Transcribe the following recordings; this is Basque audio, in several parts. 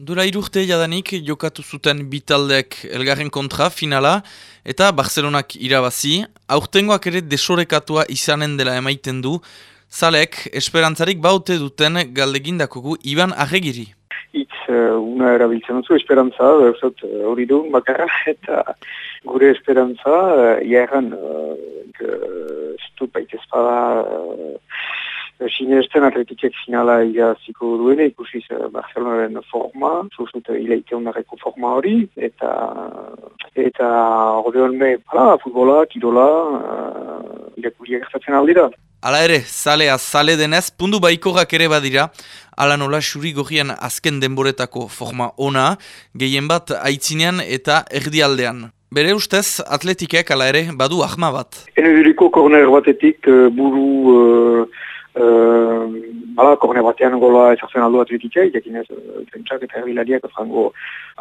Dura irurte jadanik jokatu zuten bitaldeak elgarren kontra finala eta Barcelonak irabazi. Aurtengoak ere desorekatua izanen dela emaiten du. Zalek, esperantzarik baute duten galdegindakogu Iban Arregiri. Itz, uh, una erabiltzen dutzu, esperantza, berzot, uh, hori du, bakarra, eta gure esperantza, uh, iaeran, uh, stut baitezpada, uh, Sinesten atletikek finala iraziko duene, ikusiz Barcelonaren forma, zuzut ilaite ondareko forma hori, eta eta hori me, bala, futbola, kirola, uh, irakuria gertatzen aldira. Hala ere, zalea zale denez, pundu baikorak ere badira, ala nola xuri gorrian azken denboretako forma ona, gehien bat aitzinean eta erdialdean. Bere ustez, atletikek ala ere badu ahma bat. Eneduriko korner batetik uh, buru... Uh, Hala, korne batean gola ezartzen aldo atletikei, jakin ez, zentsak eta herbilariak frango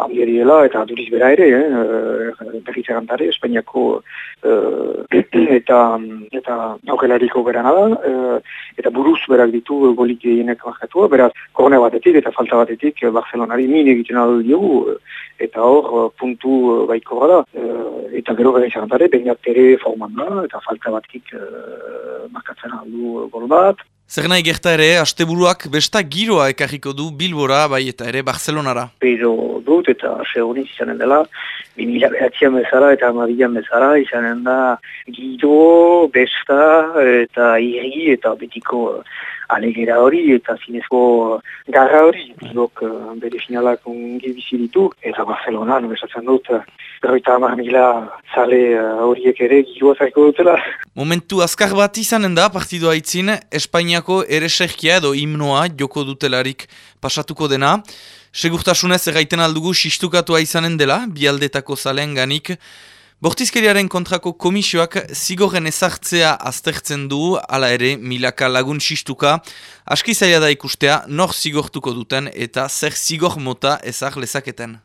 dela, eta duriz bera ere, eh, berriz egantare, Espainiako eh, eta eta aukelariko berana da, eh, eta buruz berak ditu golik egienek markatua, beraz, korne batetik eta falta batetik Barcelonari min egiten aldo diogu, eta hor puntu baiko da, eta gero berriz egantare, bainat ere forman da, eta falta batetik markatzen aldo gol bat, Zer nahi gerta ere, asteburuak besta giroa ekarriko du Bilbora, bai eta ere Barcelonara. Pero dut eta seguriz izanen dela, bimila behatzean bezala eta amabilan bezala izanen da giro, besta eta irri eta betiko alegera hori eta zinezko garra hori. Zok uh, bere finalak ongi bizi ditu eta Barcelona, no esatzen dut, berroita amar mila zale uh, horiek ere giroa zaiko dutela. Momentu azkar bat izanen da partidu haitzin, Espainiako ere edo himnoa joko dutelarik pasatuko dena. Segurtasunez erraiten aldugu sistukatua izanen dela, bialdetako zalen ganik. Bortizkeriaren kontrako komisioak zigorren ezartzea aztertzen du, ala ere milaka lagun sistuka, aski zaila da ikustea nor zigortuko duten eta zer zigor mota ezar lezaketen.